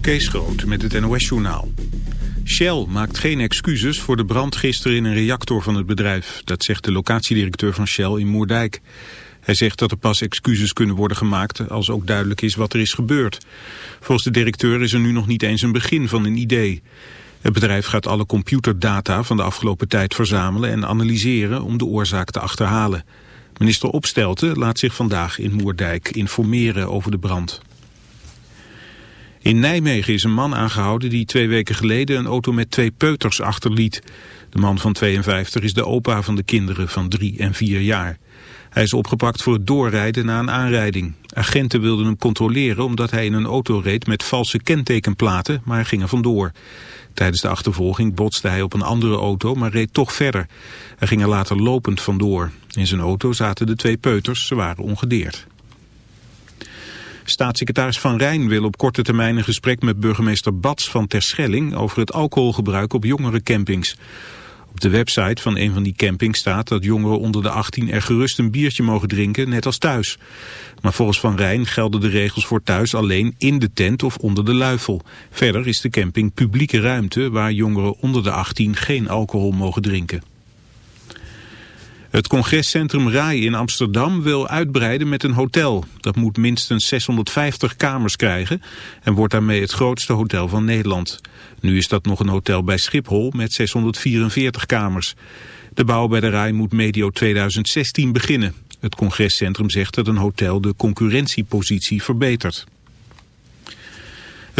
Kees Groot met het NOS-journaal. Shell maakt geen excuses voor de brand gisteren in een reactor van het bedrijf. Dat zegt de locatiedirecteur van Shell in Moerdijk. Hij zegt dat er pas excuses kunnen worden gemaakt als ook duidelijk is wat er is gebeurd. Volgens de directeur is er nu nog niet eens een begin van een idee. Het bedrijf gaat alle computerdata van de afgelopen tijd verzamelen en analyseren om de oorzaak te achterhalen. Minister Opstelten laat zich vandaag in Moerdijk informeren over de brand. In Nijmegen is een man aangehouden die twee weken geleden een auto met twee peuters achterliet. De man van 52 is de opa van de kinderen van 3 en 4 jaar. Hij is opgepakt voor het doorrijden na een aanrijding. Agenten wilden hem controleren omdat hij in een auto reed met valse kentekenplaten, maar ging er vandoor. Tijdens de achtervolging botste hij op een andere auto, maar reed toch verder. Hij ging er later lopend vandoor. In zijn auto zaten de twee peuters, ze waren ongedeerd. Staatssecretaris Van Rijn wil op korte termijn een gesprek met burgemeester Bats van Terschelling over het alcoholgebruik op jongere campings. Op de website van een van die campings staat dat jongeren onder de 18 er gerust een biertje mogen drinken, net als thuis. Maar volgens Van Rijn gelden de regels voor thuis alleen in de tent of onder de luifel. Verder is de camping publieke ruimte waar jongeren onder de 18 geen alcohol mogen drinken. Het congrescentrum RAI in Amsterdam wil uitbreiden met een hotel. Dat moet minstens 650 kamers krijgen en wordt daarmee het grootste hotel van Nederland. Nu is dat nog een hotel bij Schiphol met 644 kamers. De bouw bij de RAI moet medio 2016 beginnen. Het congrescentrum zegt dat een hotel de concurrentiepositie verbetert.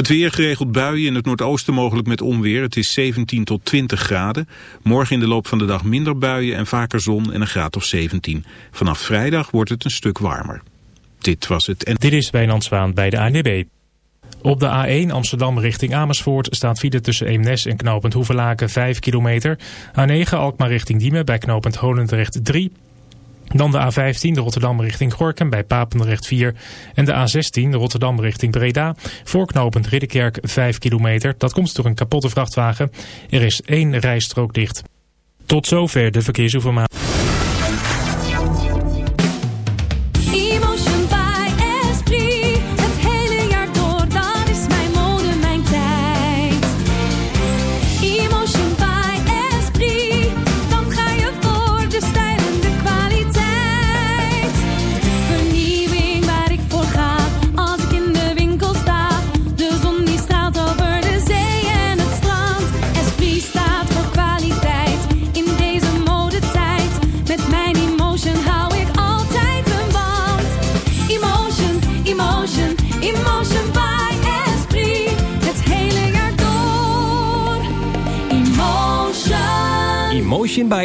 Het weer geregeld buien in het noordoosten mogelijk met onweer. Het is 17 tot 20 graden. Morgen in de loop van de dag minder buien en vaker zon en een graad of 17. Vanaf vrijdag wordt het een stuk warmer. Dit was het. En... Dit is Wijnand Zwaan bij de ANWB. Op de A1 Amsterdam richting Amersfoort staat file tussen Eemnes en knooppunt Hoevelaken 5 kilometer. A9 Alkmaar richting Diemen bij knooppunt Holendrecht 3 dan de A15, de Rotterdam richting Gorkum bij Papendrecht 4. En de A16, de Rotterdam richting Breda. Voorknopend Ridderkerk 5 kilometer. Dat komt door een kapotte vrachtwagen. Er is één rijstrook dicht. Tot zover de verkeersinformatie.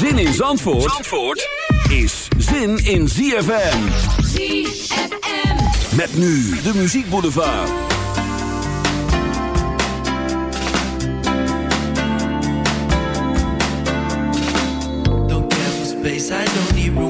Zin in Zandvoort, Zandvoort is zin in ZFM. ZFM. Met nu de Muziek Boulevard. Don't care for space, I don't need room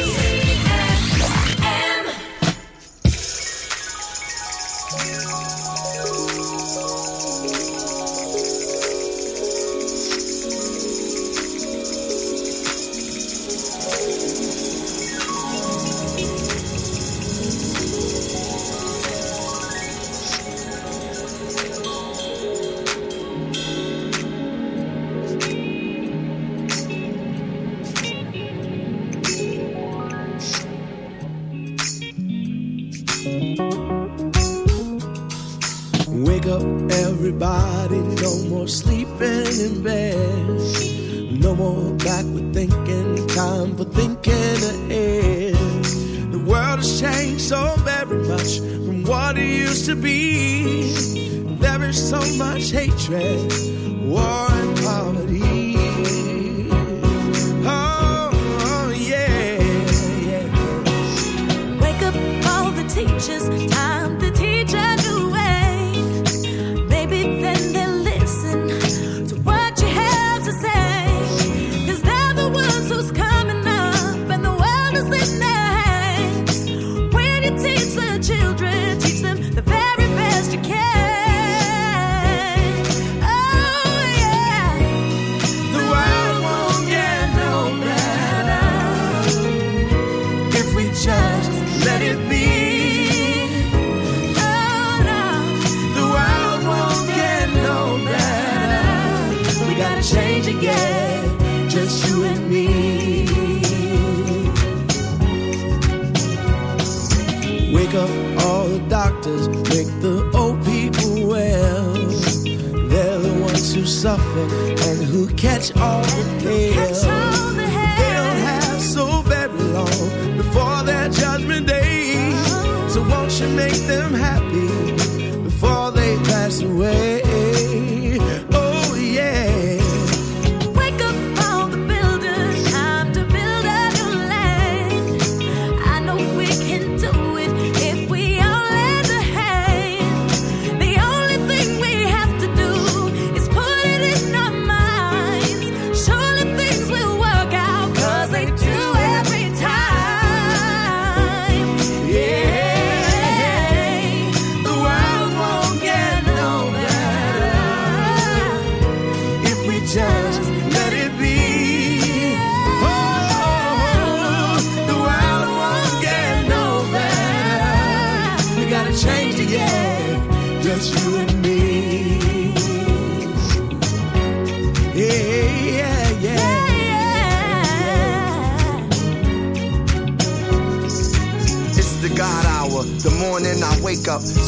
and who catch all the players.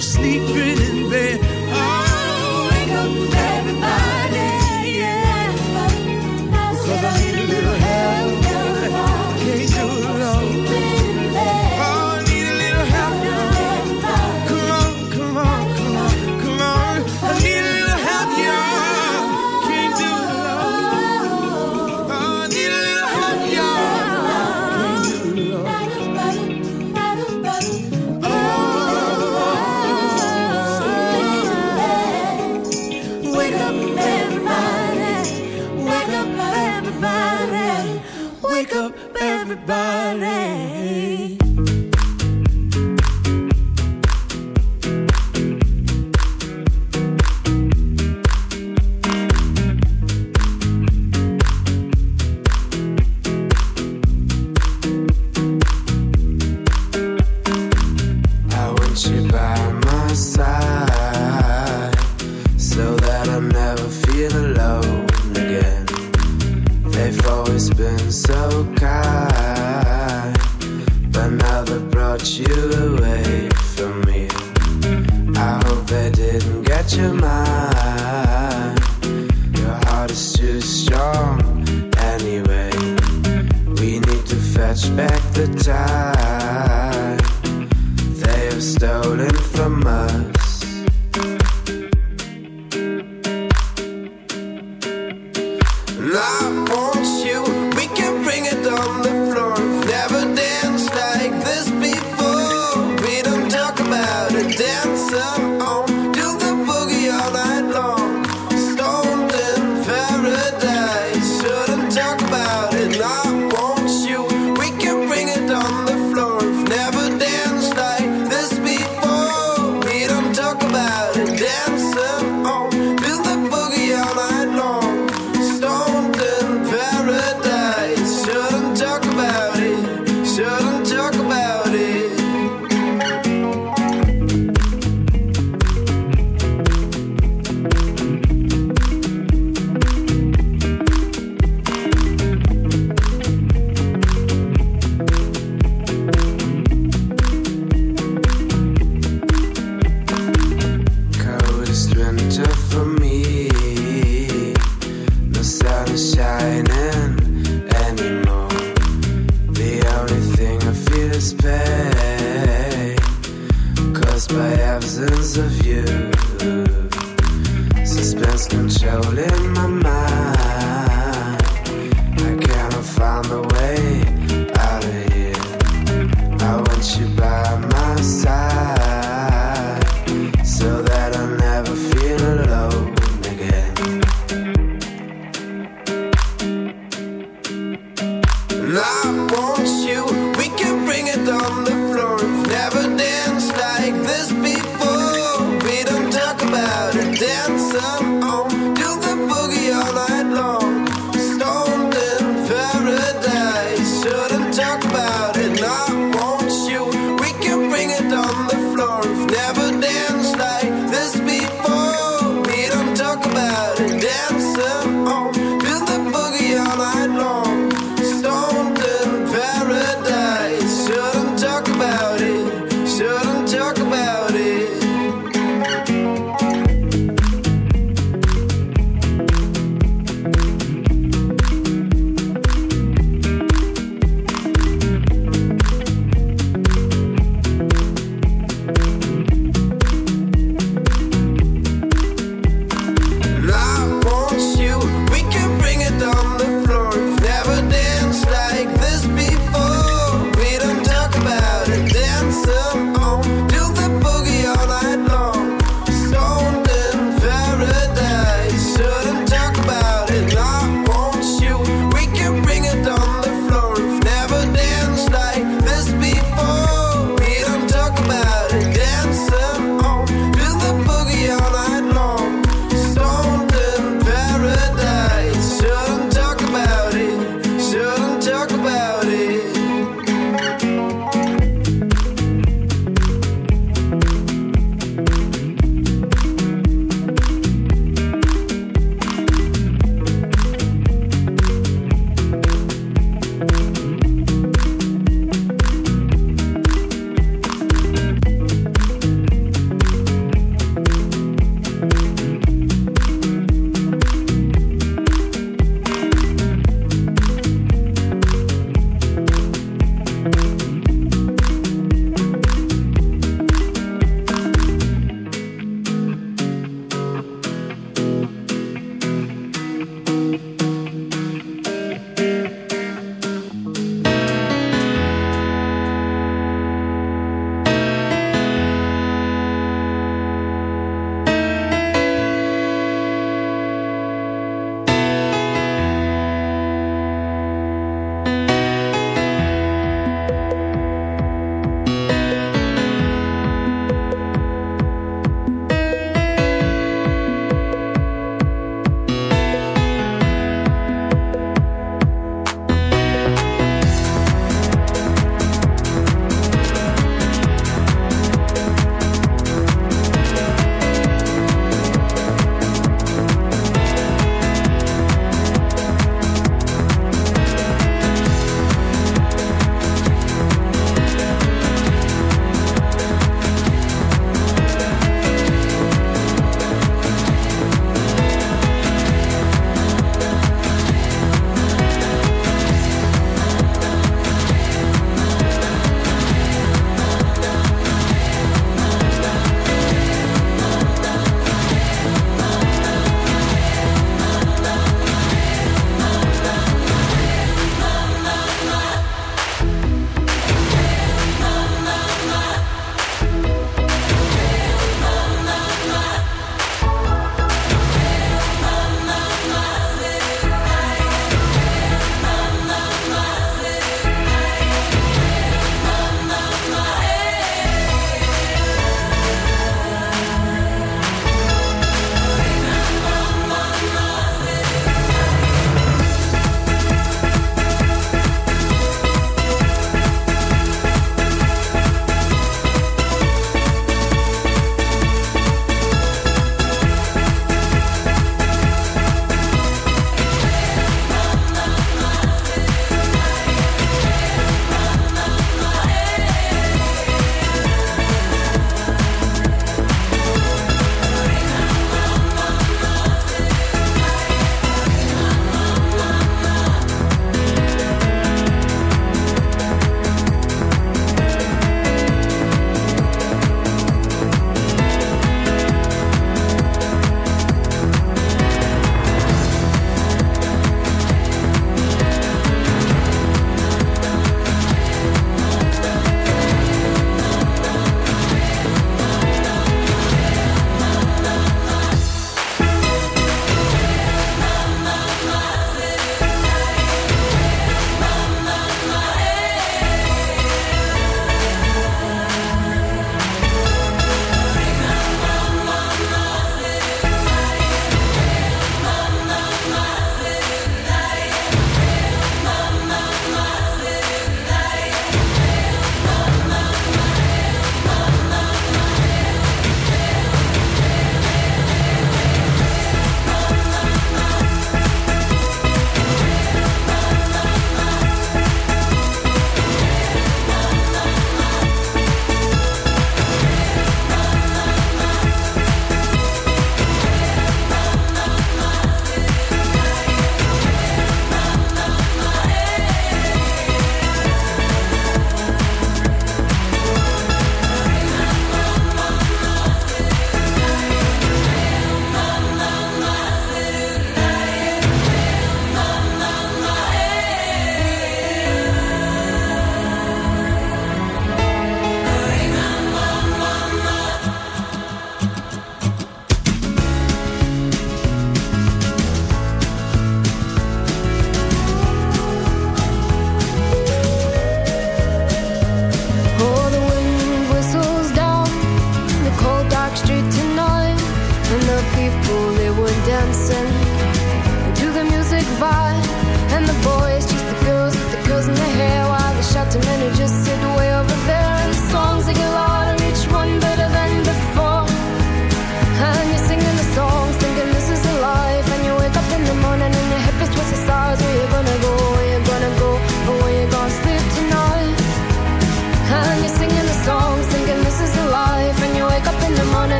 sleeping in bed.